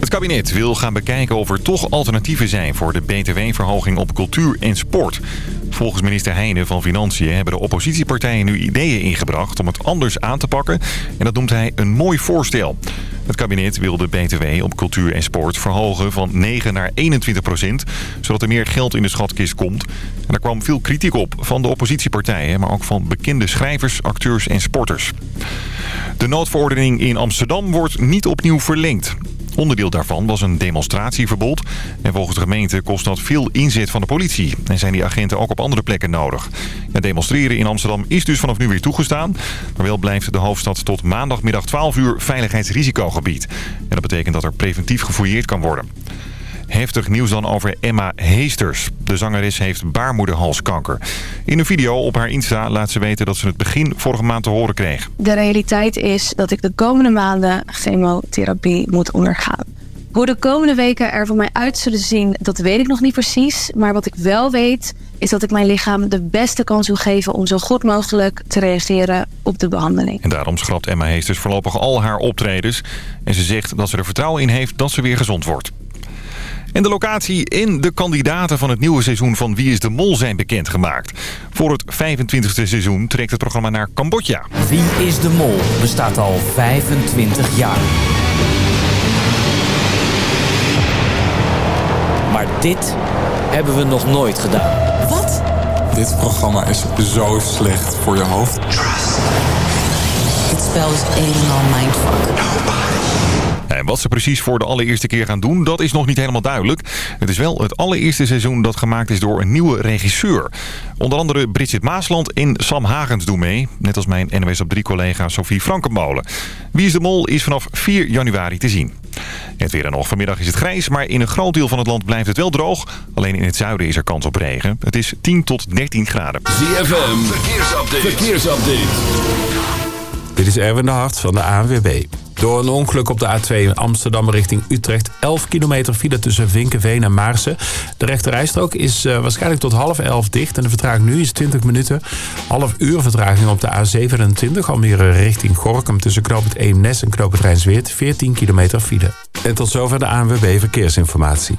Het kabinet wil gaan bekijken of er toch alternatieven zijn voor de btw-verhoging op cultuur en sport. Volgens minister Heijnen van Financiën hebben de oppositiepartijen nu ideeën ingebracht om het anders aan te pakken. En dat noemt hij een mooi voorstel. Het kabinet wil de btw op cultuur en sport verhogen van 9 naar 21 procent, zodat er meer geld in de schatkist komt. En daar kwam veel kritiek op van de oppositiepartijen, maar ook van bekende schrijvers, acteurs en sporters. De noodverordening in Amsterdam wordt niet opnieuw verlengd. Onderdeel daarvan was een demonstratieverbod. En volgens de gemeente kost dat veel inzet van de politie. En zijn die agenten ook op andere plekken nodig. Ja, demonstreren in Amsterdam is dus vanaf nu weer toegestaan. Maar wel blijft de hoofdstad tot maandagmiddag 12 uur veiligheidsrisicogebied. En dat betekent dat er preventief gefouilleerd kan worden. Heftig nieuws dan over Emma Heesters. De zangeres heeft baarmoederhalskanker. In een video op haar Insta laat ze weten dat ze het begin vorige maand te horen kreeg. De realiteit is dat ik de komende maanden chemotherapie moet ondergaan. Hoe de komende weken er voor mij uit zullen zien, dat weet ik nog niet precies. Maar wat ik wel weet, is dat ik mijn lichaam de beste kans wil geven... om zo goed mogelijk te reageren op de behandeling. En daarom schrapt Emma Heesters voorlopig al haar optredens. En ze zegt dat ze er vertrouwen in heeft dat ze weer gezond wordt. En de locatie en de kandidaten van het nieuwe seizoen van Wie is de Mol zijn bekendgemaakt. Voor het 25e seizoen trekt het programma naar Cambodja. Wie is de Mol bestaat al 25 jaar. Maar dit hebben we nog nooit gedaan. Wat? Dit programma is zo slecht voor je hoofd. Dit spel is een al mindfuck. En wat ze precies voor de allereerste keer gaan doen, dat is nog niet helemaal duidelijk. Het is wel het allereerste seizoen dat gemaakt is door een nieuwe regisseur. Onder andere Bridget Maasland en Sam Hagens doen mee. Net als mijn NWS op 3 collega Sophie Frankenmolen. Wie is de Mol is vanaf 4 januari te zien. Het weer en nog. Vanmiddag is het grijs, maar in een groot deel van het land blijft het wel droog. Alleen in het zuiden is er kans op regen. Het is 10 tot 13 graden. ZFM, verkeersupdate. verkeersupdate. Dit is Erwin de Hart van de ANWB. Door een ongeluk op de A2 in Amsterdam richting Utrecht. 11 kilometer file tussen Vinkenveen en Maarsen. De rechterrijstrook is uh, waarschijnlijk tot half 11 dicht. En de vertraging nu is 20 minuten. Half uur vertraging op de A27. Almere richting Gorkum tussen Eemnes en knooppunt Rijnsweert. 14 kilometer file. En tot zover de ANWB Verkeersinformatie.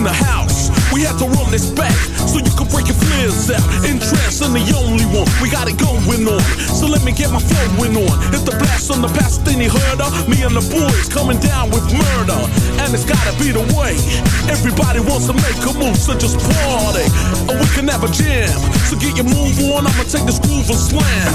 In the house. We have to run this back so you can break your flares out. In the only one. We got it going on. So let me get my flowing on. If the blast on the past, then you heard of me and the boys coming down with murder. And it's gotta be the way. Everybody wants to make a move, so just party. And we can have a jam. So get your move on, I'ma take this groove and slam.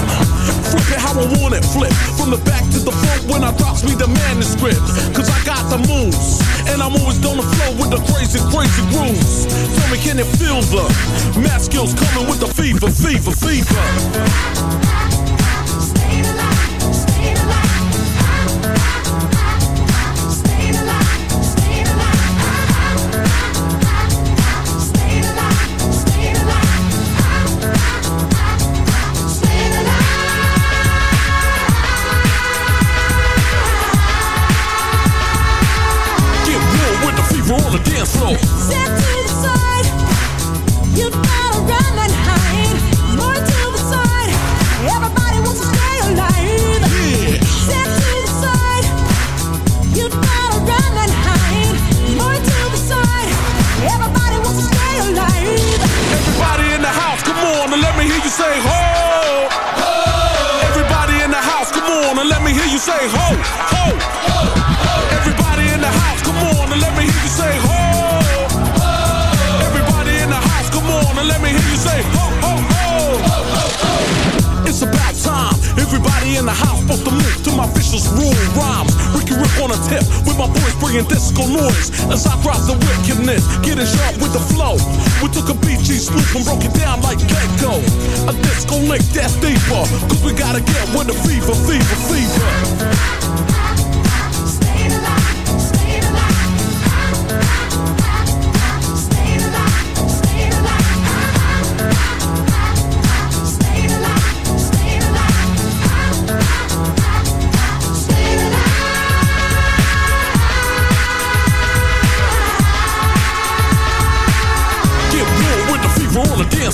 Flip it how I want it, flip. From the back to the front when I drops me the manuscript. Cause I got the moves. And I'm always on the flow with the crazy, crazy grooves. Tell me, can you feel the math skills coming with the fever, fever, fever?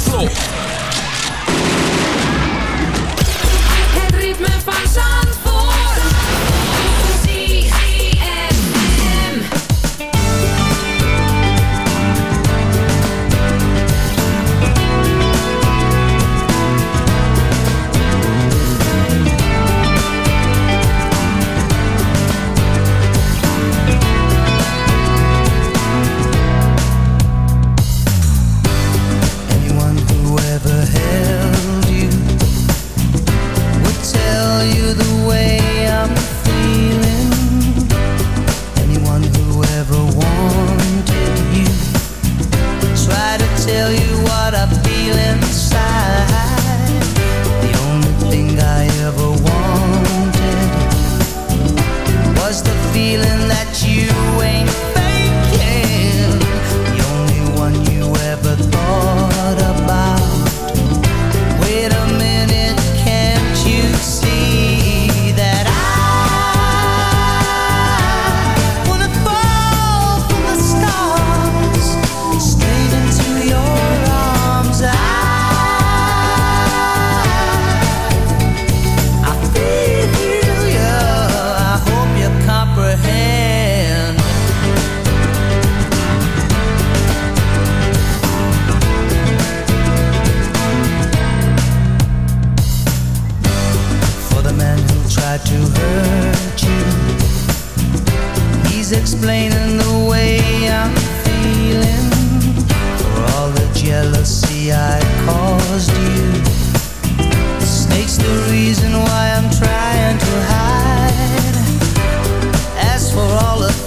Floor.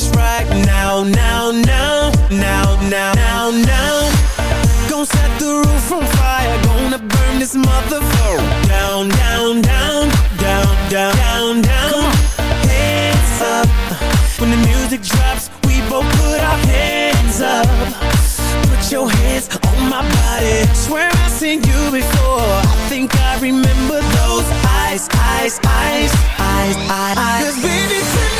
Just right now, now, now, now, now, now, now. Gonna set the roof on fire. Gonna burn this motherfucker down, down, down, down, down, down, down. Hands up. When the music drops, we both put our hands up. Put your hands on my body. Swear I've seen you before. I think I remember those eyes, eyes, eyes, eyes, eyes. eyes. Cause baby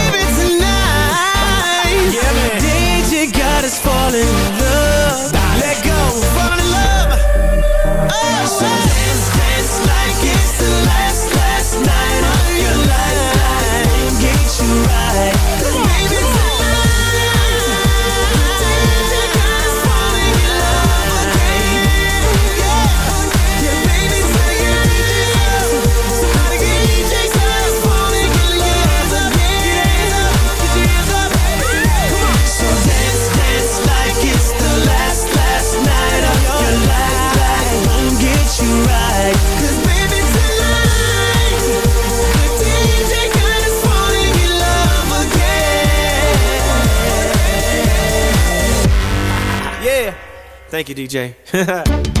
DJ.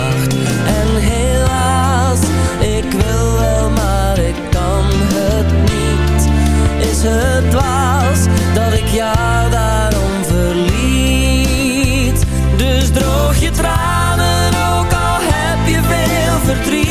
Er Three.